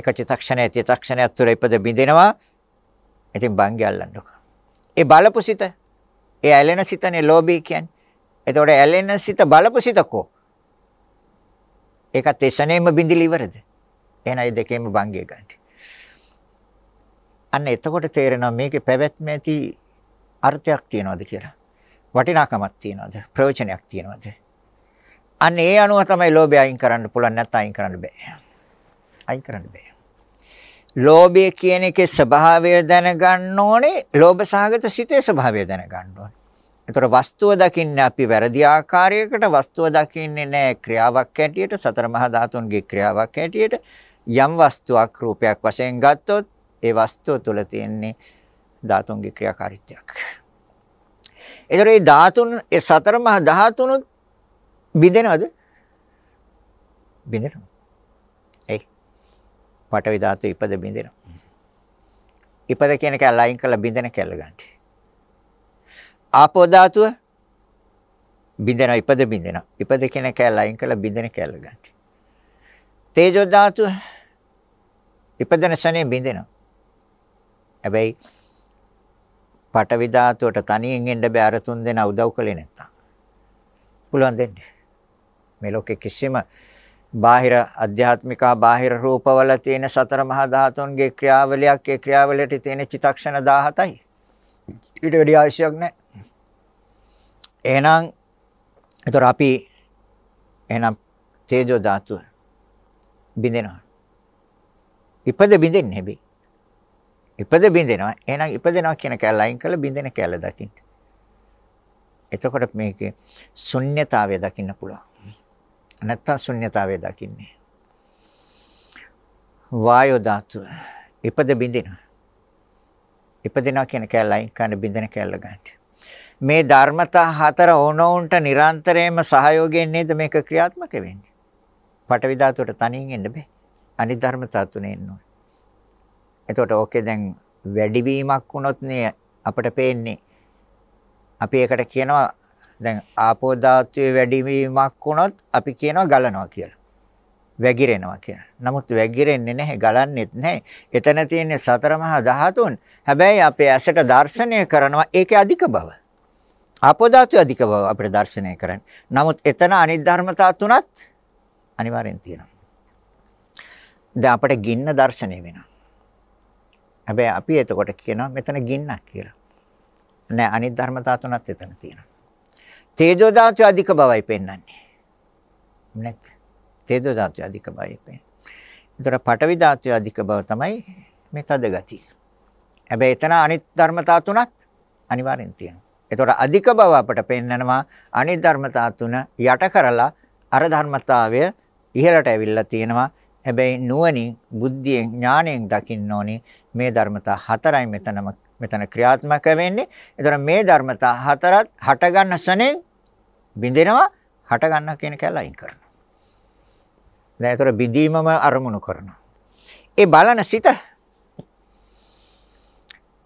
A: එක චිත්තක්ෂණය චිත්තක්ෂණයක් තුළ ඉපද බිඳෙනවා. ඉතින් භංගය අල්ලන්නකො. ඒ බලපු සිත ඒ ඇලෙන සිතනේ ලෝභය කියන්නේ. එතකොට ඇලෙන සිත බලපු සිතකෝ. ඒකත් එසනේම බිඳිලි ඉවරද? එහෙනම් ඒ දෙකේම භංගය ගන්න. අන්න එතකොට තේරෙනවා මේකේ පැවැත්ම ඇති අර්ථයක් තියනවාද කියලා. වටිනාකමක් තියනවාද? ප්‍රයෝජනයක් තියනවාද? අන්න ඒ අනුව තමයි ලෝභය අයින් කරන්න පුළුවන් නැත්නම් අයින් කරන්න බෑ. අයින් කරන්න බෑ. ලෝභය කියන එකේ ස්වභාවය දැනගන්න ඕනේ. ලෝභ සහගත සිතේ ස්වභාවය දැනගන්න ඕනේ. ඒතර වස්තුව දකින්නේ අපි වැරදි ආකාරයකට වස්තුව දකින්නේ නැහැ ක්‍රියාවක් හැටියට සතර මහා ධාතුන්ගේ ක්‍රියාවක් හැටියට යම් වස්තුවක් රූපයක් වශයෙන් ගත්තොත් ඒ වස්තුව තුළ තියෙන්නේ ධාතුන්ගේ ක්‍රියාකාරීත්වයක්. ඒතර මේ ධාතුන් ඒ සතර මහා ධාතුනුත් බිඳෙනවද? බිඳෙනවා. ඒ පඨවි ධාතු ඉපද බිඳෙනවා. ඉපද කියන එක ලයින් කරලා බිඳෙන කැල්ල ගන්න. ආපෝ ධාතුව බිඳෙනවා ඉපද බිඳෙනවා. ඉපද කියන එක ලයින් කරලා බිඳෙන කැල්ල ගන්න. තේජෝ ධාතුව ඉපදෙන ශනේ බිඳෙනවා. හැබැයි පඨවි ධාතුවට තනියෙන් එන්න බෑ අර තුන් දෙනා උදව් කළේ නැත්තම්. පුළුවන් දෙන්නේ. මේ ලෝකෙ කිසිම බාහිර අධ්‍යාත්මිකා බාහිර රූපවල තියෙන සතර මහා ධාතුන්ගේ ක්‍රියාවලියක් ඒ ක්‍රියාවලියට තියෙන චිතක්ෂණ 17යි. ඊට වැඩි අවශ්‍යයක් නැහැ. එහෙනම් ඒතර අපි එහෙනම් තේජෝ ධාතුව බින්දෙනවා. ඉපද බින්දෙන්නේ හැබැයි. ඉපද බින්දෙනවා. එහෙනම් ඉපදෙනවා කියන කැල අයින් කරලා බින්දෙන කැල දකින්න. එතකොට මේකේ ශුන්්‍යතාවය දකින්න පුළුවන්. නැත්තම් ශුන්්‍යතාවය දකින්නේ. වායෝ ධාතුව ඉපද බින්දිනවා. ඉපදිනවා කියන කැල අයින් කරන බින්දෙන කැල ගන්න. මේ ධර්මතා හතර ඕනෝන්ට නිරන්තරයෙන්ම සහයෝගයෙන් නේද මේක ක්‍රියාත්මක වෙන්නේ. පටවි ධාතුවට තනියෙන් එන්න බෑ. අනිත් ධර්මතා තුනේ එන්න ඕනේ. එතකොට ඕකේ දැන් වැඩිවීමක් වුණොත් නේ අපිට පේන්නේ අපි ඒකට කියනවා දැන් ආපෝ ධාතුවේ වැඩිවීමක් වුණොත් අපි කියනවා ගලනවා කියලා. වැగిරෙනවා කියලා. නමුත් වැగిරෙන්නේ නැහැ, ගලන්නෙත් නැහැ. එතන තියෙන්නේ සතර මහා ධාතුන්. හැබැයි අපේ ඇසට දර්ශනය කරනවා ඒකේ අධික බව. ආපෝ ධාතුවේ අධික බව අපිට දර්ශනය කරන්නේ. නමුත් එතන අනිත් ධර්මතා තුනත් අනිවාර්යෙන් තියෙනවා. දැන් අපිට ගින්න දර්ශනය වෙනවා. හැබැයි අපි එතකොට කියනවා මෙතන ගින්නක් කියලා. නෑ අනිත් ධර්මතා තුනත් එතන තියෙනවා. තේජෝ ධාතු අධික බවයි පෙන්වන්නේ. නැත්. තේජෝ ධාතු අධික බවයි පෙන්වන්නේ. ඒතර පඨවි ධාතු අධික බව තමයි මේ තද ගතිය. හැබැයි එතන අනිත් ධර්මතා තුනත් අනිවාර්යෙන් තියෙනවා. ඒතර අධික බව අපට පෙන්වනවා අනිත් ධර්මතා තුන යට කරලා අර ධර්මතාවය ඉහළට ඇවිල්ලා තියෙනවා. හැබැයි නුවණින් බුද්ධියෙන් ඥාණයෙන් දකින්න ඕනේ මේ ධර්මතා හතරයි මෙතනම මෙතන ක්‍රියාත්මක වෙන්නේ. ඒතර මේ ධර්මතා හතරත් හට ගන්න ශනේ බින්දෙනවා හට ගන්න කියන කැල අයින් කරනවා. දැන් ඒතර බිඳීමම අරමුණු කරනවා. ඒ බලන සිත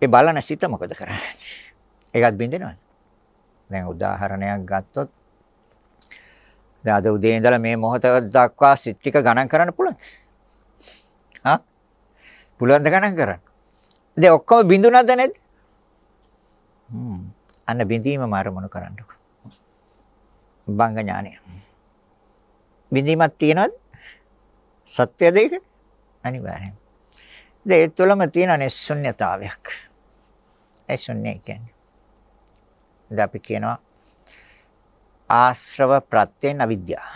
A: ඒ බලන සිත මොකද කරන්නේ? ඒකත් බින්දෙනවද? දැන් උදාහරණයක් ගත්තොත් දැන් අද උදේ ඉඳලා මේ මොහොත දක්වා සිත් ටික ගණන් කරන්න පුළුවන්ද? හා? පුළුවන්ද ගණන් කරන්න? දැන් ඔක්කොම බිඳුනද නැද්ද? හ්ම්. අන්න බිඳීමම අරමුණු කරන්නකො. බංග ඥානය. බිඳීමක් තියනවද? සත්‍යද ඒක? අනිවාර්යෙන්. දැන් ඒ තුළම තියෙන ශුන්‍යතාවයක්. ඒ ශුන්‍ය කියන්නේ. දැන් අපි කියනවා ආශ්‍රව ප්‍රත්‍යයෙන් අවිද්‍යාව.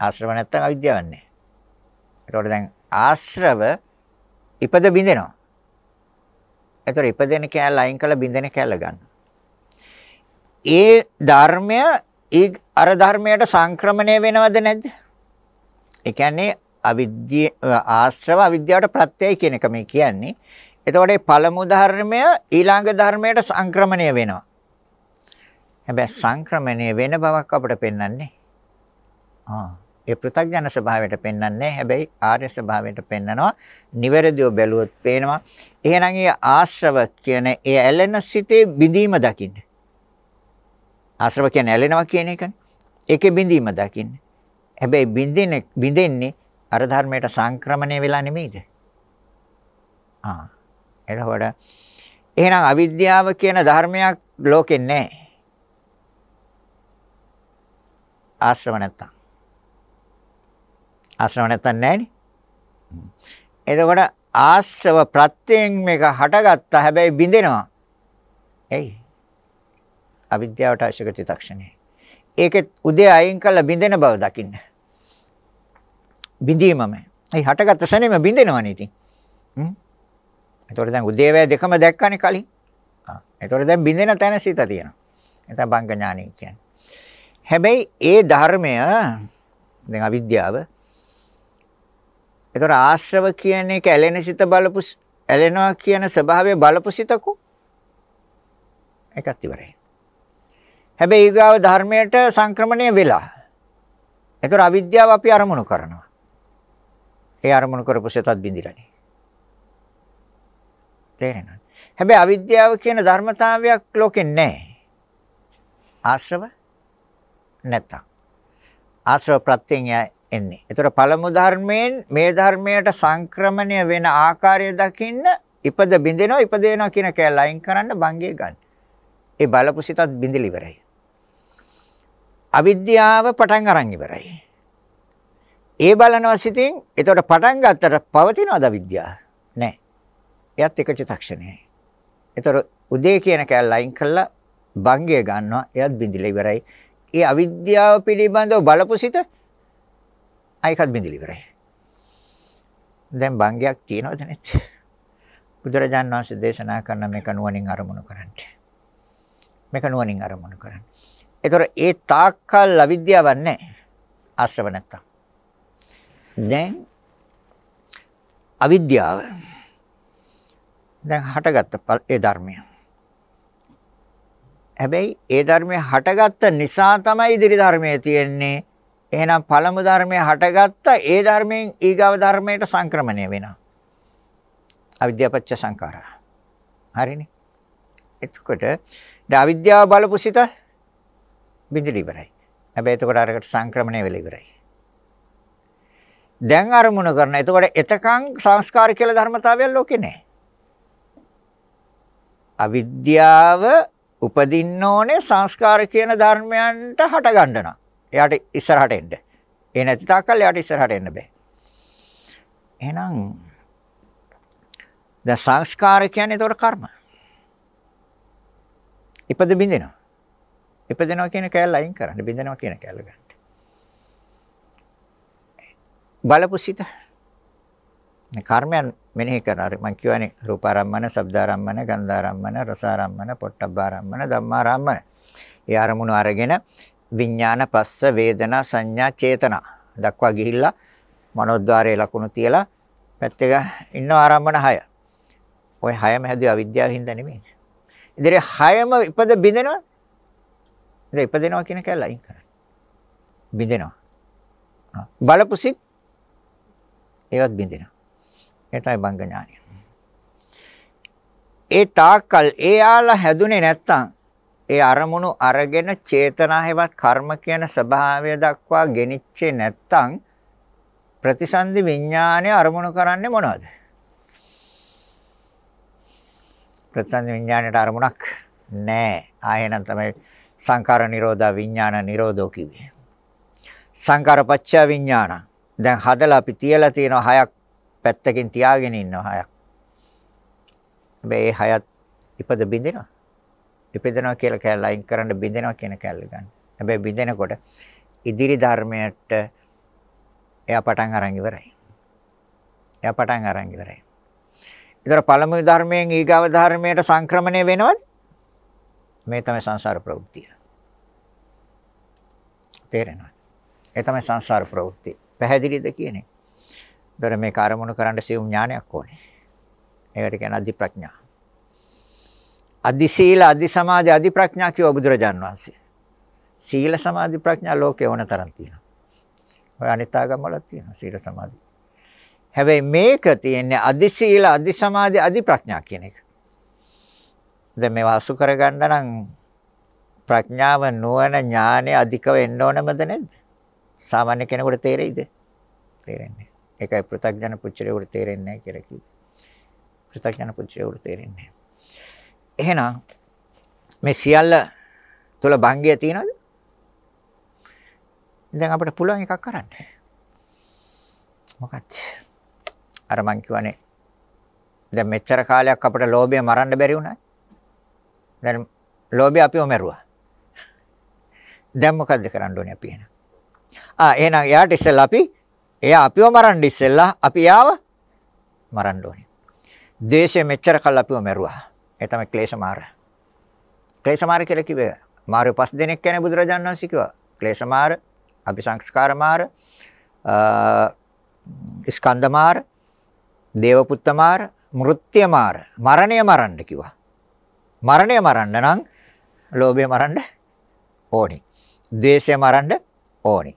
A: ආශ්‍රව නැත්තම් අවිද්‍යාවක් නැහැ. ඒතකොට දැන් ආශ්‍රව ඉපද බින්දෙනවා. ඒතර ඉපදෙන කෑල්ල අයින් කළ බින්දෙන කෑල්ල ගන්න. ඒ ධර්මය ඒ අර ධර්මයට සංක්‍රමණය වෙනවද නැද්ද? ඒ කියන්නේ අවිද්‍ය ආශ්‍රව අවිද්‍යාවට ප්‍රත්‍යයයි කියන එක මේ කියන්නේ. එතකොට මේ පළමු ධර්මය ඊළඟ ධර්මයට සංක්‍රමණය වෙනවා. හැබැයි සංක්‍රමණය වෙන බවක් අපිට පෙන්වන්නේ. ආ ඒ පෘථග්ජන ස්වභාවයට පෙන්වන්නේ හැබැයි ආර්ය ස්වභාවයට පෙන්නනවා. නිවැරදිව බැලුවොත් පේනවා. එහෙනම් ඒ ආශ්‍රව කියන ඒ ඇලෙන සිතේ බිඳීම දකින්න. ආශ්‍රව කියන්නේ ඇලෙනවා කියන එකනේ. ඒකේ බිඳීම දකින්න. හැබැයි බින්දින්නේ බින්දෙන්නේ අර ධර්මයට සංක්‍රමණය වෙලා නෙමෙයිද? ආ. එතකොට එහෙනම් අවිද්‍යාව කියන ධර්මයක් ලෝකෙ නැහැ. ආශ්‍රව නැත්තම්. ආශ්‍රව නැත්තම් නැහැනේ. එතකොට ආශ්‍රව ප්‍රත්‍යයෙන් මේක හටගත්තා හැබැයි බිඳෙනවා. එයි. අවිද්‍යාවට අශක චිතක්ෂණේ. ඒකෙත් උදේ අයින් කළ බිඳෙන බව දකින්න. බිඳීමම. ඒ හටගත්ත සැනෙම බිඳෙනවනේ ඉතින්. හ්ම්. එතකොට දැන් උදේවැය දෙකම දැක්කනේ කලින්. ආ. එතකොට දැන් බිඳෙන තැන සිත තියෙනවා. එතන බංග ඥානයි කියන්නේ. හැබැයි ඒ ධර්මය දැන් අවිද්‍යාව එතකොට ආශ්‍රව කියන එක ඇලෙන සිත බලපු ඇලෙනවා කියන ස්වභාවය බලපු සිතකෝ ඒකත් ඉවරයි. හැබැයි ඊගාව ධර්මයට සංක්‍රමණය වෙලා. ඒතර අවිද්‍යාව අපි අරමුණු කරනවා. ඒ අරමුණු කරපු සිතත් බිඳිලානේ. තේරෙනවද? හැබැයි අවිද්‍යාව කියන ධර්මතාවයක් ලෝකෙ නැහැ. ආශ්‍රව නැත්තම්. ආශ්‍රව ප්‍රත්‍යයෙන් එන්නේ. ඒතර පළමු ධර්මයෙන් මේ ධර්මයට සංක්‍රමණය වෙන ආකාරය දකින්න ඉපද බින්දෙනවා ඉපදේනවා කියන කැල අයින් කරන්න බංගේ ගන්න. ඒ බලපු සිතත් බින්දලි ඉවරයි. අවිද්‍යාව පටන් අරන් ඉවරයි. ඒ බලනවා සිතින් එතකොට පටන් ගත්තට පවතිනවද අවිද්‍යාව? නැහැ. එයත් එක චිත්තක්ෂණයයි. එතකොට උදේ කියන කැල අයින් කළා බංගය ගන්නවා එයත් බින්දිලා ඉවරයි. ඒ අවිද්‍යාව පිළිබඳව බලපු සිත අයිකත් බින්දිලා ඉවරයි. දැන් බංගයක් තියනවද නැත්? බුදුරජාණන් වහන්සේ දේශනා කරන මේක නුවණින් අරමුණු කරන්න. මේක නුවණින් අරමුණු කරන්න. ඒතර ඒ තාක්කල් අවිද්‍යාවක් නැහැ. ආශ්‍රව නැත්තම්. දැන් අවිද්‍යාව දැන් හටගත්ත ඒ ධර්මය. හැබැයි ඒ ධර්මය හටගත්ත නිසා තමයි ඉදිරි ධර්මයේ තියෙන්නේ. එහෙනම් පළමු ධර්මය හටගත්ත ඒ ධර්මයෙන් ඊගව ධර්මයට සංක්‍රමණය වෙනවා. අවිද්‍යාපච්ච සංඛාරා. හරිනේ. එතකොට දැන් අවිද්‍යාව බලපු සිත බින්දිලි ඉවරයි. හැබැයි එතකොට අරකට සංක්‍රමණය වෙලා ඉවරයි. දැන් අරමුණ කරන. එතකොට එතකන් සංස්කාර කියලා ධර්මතාවයක් ලෝකේ නැහැ. අවිද්‍යාව උපදින්න ඕනේ සංස්කාර කියන ධර්මයන්ට හට ගන්නවා. එයාට ඉස්සරහට එන්න. ඒ නැති තාක්කල් එයාට ඉස්සරහට එන්න බෑ. එහෙනම් දැන් සංස්කාර කියන්නේ ඒතකොට කර්ම. ඉපද බින්දිනවා. ඉපදෙනවා කියන කැලල අයින් කරන්න. බින්දෙනවා කියන කැලල ගන්න. බලපු සිත. කර්මයන් මෙනෙහි කරනවා. මම කියවනේ රූපාරම්මන, ශබ්දාරම්මන, ගන්ධාරම්මන, රසාරම්මන, පොට්ටබ්බාරම්මන, ධම්මාරම්මන. ඒ අරමුණු අරගෙන විඥාන පස්ස වේදනා සංඥා චේතනා දක්වා ගිහිල්ලා මනෝද්වාරයේ ලකුණු තියලා පැත්තක ඉන්න ආරම්මන 6. ওই 6ම හැදුවේ අවිද්‍යාව හින්දා නෙමෙයි. ඉතින් 6ම ඉපද බින්දෙනවා ඉතින් ඉපදෙනවා කියන කැල අයින් කරන්න. බින්දෙනවා. බලපු සිත් ඒවත් බින්දෙනවා. ඒ තමයි බංග ඥානය. ඒ තාක්කල් ඒ ආලා හැදුනේ නැත්තම් ඒ අරමුණු අරගෙන චේතනා හේවත් කර්ම කියන ස්වභාවය දක්වා ගෙනිච්චේ නැත්තම් ප්‍රතිසන්දි විඥානය අරමුණු කරන්නේ මොනවද? ප්‍රතිසන්දි විඥානයට අරමුණක් නැහැ. ආයෙනම් තමයි සංකාර නිරෝධා විඥාන නිරෝධෝ කිව්වේ. සංකාර පච්චය විඥාන. දැන් හදලා අපි තියලා තියෙන හයක් පැත්තකින් තියාගෙන ඉන්නවා හයක්. මේ හයත් ඉපද බින්දිනවා. ඉපදෙනවා කියලා කැල අයින් කරන්න බින්දෙනවා කියන කැල ගන්න. හැබැයි බින්දෙනකොට ඉදිරි ධර්මයට එයා පටන් අරන් ඉවරයි. එයා පටන් අරන් ඉවරයි. ඒතර පළමු ධර්මයෙන් ඊගව ධර්මයට සංක්‍රමණය වෙනවද? මේ තමයි සංසාර ප්‍රවෘත්තිය. තේරෙනවද? ඒ තමයි සංසාර ප්‍රවෘත්තිය. පැහැදිලිද කියන්නේ? දර මේ කාර්මුණු කරන්න සියුම් ඥානයක් ඕනේ. ඒකට කියන අධි ප්‍රඥා. අධි සීල, අධි සමාධි, අධි ප්‍රඥා කියව බුදුරජාන් වහන්සේ. සීල සමාධි ප්‍රඥා ලෝකේ ඕන තරම් තියෙනවා. ඔය අනිත් ආගම් වල තියෙනවා සීල සමාධි. හැබැයි මේක තියෙන්නේ අධි සීල, අධි සමාධි, අධි ප්‍රඥා කියන එක. දැන් මේවා අසු කරගන්න නම් ප්‍රඥාව නුවණ ඥානය අධික වෙන්න ඕනමද නැද්ද? සාමාන්‍ය කෙනෙකුට තේරෙයිද? තේරෙන්නේ. ඒකයි පෘථග්ජන පුච්චරේකට තේරෙන්නේ නැහැ කියලා කිව්වේ. පෘථග්ජන පුච්චරේකට තේරෙන්නේ එහෙනම් මේ සියල්ල තුල භංගය තියනවද? දැන් අපිට පුළුවන් එකක් කරන්න. මොකක්ද? අර මං කියවනේ දැන් මෙච්චර කාලයක් අපිට ලෝභය මරන්න බැරි වුණා. දැන් ලෝභය අපිව මැරුවා. දැන් මොකද්ද කරන්න ඕනේ අපි එහෙනම්? ආ එහෙනම් එයාට ඉස්සෙල්ලා අපි එයා අපිව මරන්න ඉස්සෙල්ලා අපි යාව මරන්න ඕනේ. දේශය මෙච්චර කල් අපිව මැරුවා. ඒ තමයි ක්ලේශ මාර. ක්ලේශ මාර කියලා කිව්වේ මාර්ය පස් දෙනෙක් කියන්නේ බුදුරජාණන් වහන්සේ කිව්වා. ක්ලේශ මාර, අபிසංස්කාර මාර, ස්කන්ධ මාර, දේවපුත්ත මාර, මෘත්‍ය මාර, මරණය මරන්න කිව්වා. මරණය මරන්න නම් ලෝභය මරන්න ඕනි. ද්වේෂය මරන්න ඕනි.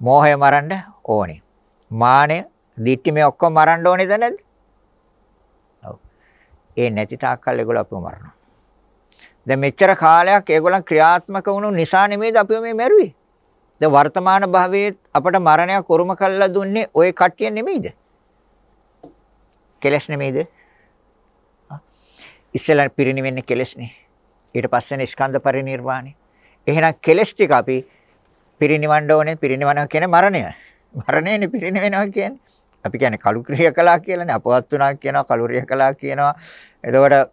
A: මෝහය මරන්න ඕනි. මානය, දිට්ඨි මේ ඔක්කොම මරන්න ඕනේද නැද්ද? ඔව්. ඒ නැති තාක්කල් ඒගොල්ලෝ අපිව මරනවා. දැන් මෙච්චර කාලයක් ඒගොල්ලන් ක්‍රියාත්මක වුණු නිසා නෙමෙයිද අපිව මේ මැරුවේ? දැන් වර්තමාන භාවයේ අපට මරණයක් උරුම කළා දුන්නේ ওই කට්ටිය නෙමෙයිද? කෙලස් නෙමෙයිද? ඉස්සෙල්ලා පිරිනිවෙන්නේ කෙලස්නේ. ඊට පස්සේනේ ස්කන්ධ පරිනිර්වාණය. එහෙනම් කෙලස් ටික අපි පිරිනිවන්න ඕනේ පිරිනිවනවා කියන්නේ මරණය. මරණයනේ පිරිනිවෙනවා කියන්නේ. අපි කියන්නේ කලු ක්‍රියා කළා කියලානේ අපවත් වුණා කියනවා කලු ක්‍රියා කළා කියනවා. එතකොට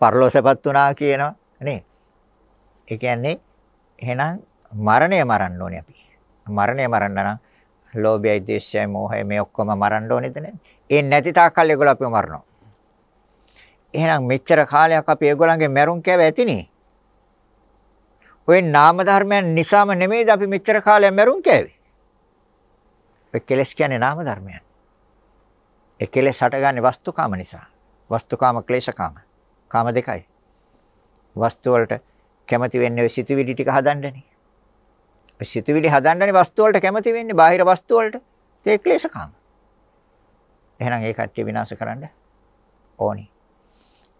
A: පරලෝසපත් වුණා කියනවා නේ. ඒ කියන්නේ එහෙනම් මරණය මරන්න ඕනේ අපි. මරණය මරන්න නම් ලෝභයයි, ද්වේෂයයි, මෝහයයි මේ ඔක්කොම මරන්න ඕනේද නැද්ද? ඒ නැති තාක්කල් ඒගොල්ලෝ අපිව මරනවා. එහෙනම් මෙච්චර කාලයක් අපි ඒගොල්ලන්ගේ මැරුම් කෑව ඇතිනේ. ওই නාම ධර්මයන් නිසාම නෙමෙයිද අපි මෙච්චර කාලයක් මැරුම් කෑවේ. ඒ කෙලස් කියන්නේ නාම ධර්මයන්. ඒ කෙලස් හටගන්නේ වස්තුකාම නිසා. වස්තුකාම ක්ලේශකාම. කාම දෙකයි. වස්තු වලට කැමති වෙන්නේ ඔය සිතුවිලි ටික හදන්නනේ. ඔය සිතුවිලි හදන්නනේ වස්තු වලට කැමති වෙන්නේ බාහිර වස්තු වලට. ඒ ක්ලේශකාම. එහෙනම් ඒ කට්ටිය විනාශ කරන්න ඕනි.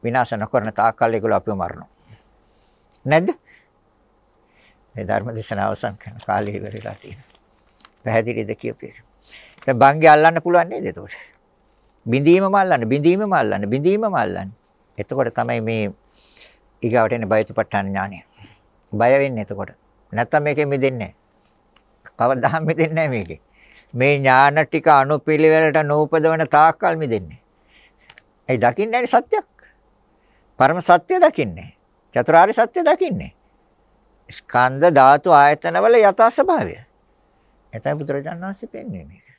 A: විනාශ නොකරන තාක්කල් ඒගොල්ලෝ අපිව මරනවා. නැද්ද? මේ ධර්ම දේශනාව අවසන් කරන කාලය ඉවරලා තියෙනවා. පැහැදිලිද කියපේ. දැන් බංගේ අල්ලන්න පුළුවන් නේද එතකොට? බිඳීමම අල්ලන්න, බිඳීමම අල්ලන්න, බිඳීමම අල්ලන්න. එතකොට තමයි මේ ඊගාවට එන්නේ බයතුපට්ඨාන ඥානය. බය වෙන්නේ එතකොට. නැත්තම් මේකෙන් මිදෙන්නේ නැහැ. කවදාම මිදෙන්නේ නැහැ මේකේ. මේ ඥාන ටික අනුපිළිවෙලට නූපදවන තාක්කල් මිදෙන්නේ. ඒ දකින්නේ නැහැ සත්‍යයක්. පරම සත්‍ය දකින්නේ. චතුරාර්ය සත්‍ය දකින්නේ. ස්කන්ධ ධාතු ආයතනවල යථා ස්වභාවය. එතන බුදුරජාණන් වහන්සේ පෙන්වන්නේ මේක.